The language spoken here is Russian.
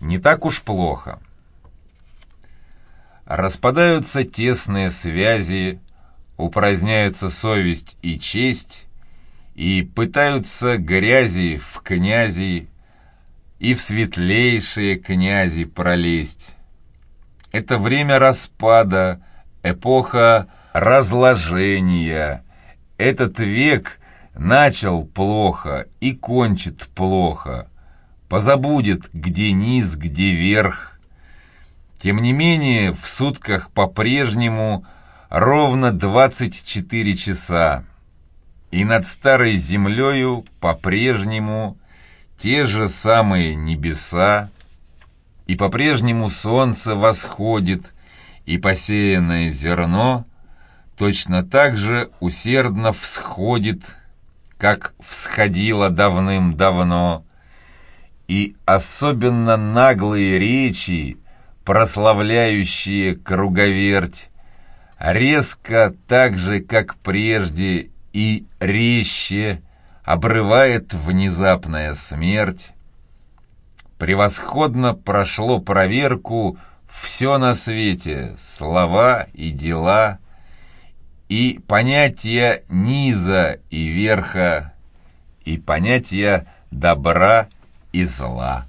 не так уж плохо. Распадаются тесные связи, упраздняются совесть и честь, и пытаются грязи в князи и в светлейшие князи пролезть. Это время распада, эпоха разложения. Этот век начал плохо и кончит плохо. Позабудет, где низ, где верх. Тем не менее, в сутках по-прежнему ровно 24 часа. И над старой землею по-прежнему те же самые небеса, и по-прежнему солнце восходит, и посеянное зерно точно так же усердно всходит, как всходило давным-давно, и особенно наглые речи, прославляющие круговерть, резко так же, как прежде, и резче обрывает внезапная смерть. Превосходно прошло проверку все на свете, слова и дела, и понятия низа и верха, и понятия добра и зла.